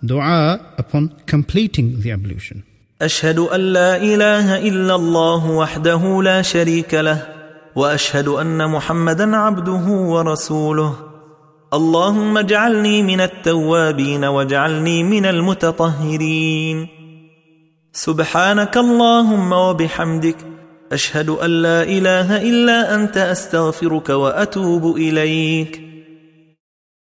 Dua upon completing the ablution. أشهد أن لا إله إلا الله وحده لا شريك له وأشهد أن محمدا عبده ورسوله. اللهم اجعلني من التوابين واجعلني من المتطهرين. سبحانك اللهم وبحمدك أشهد أن لا إله إلا أنت أستغفرك وأتوب إليك.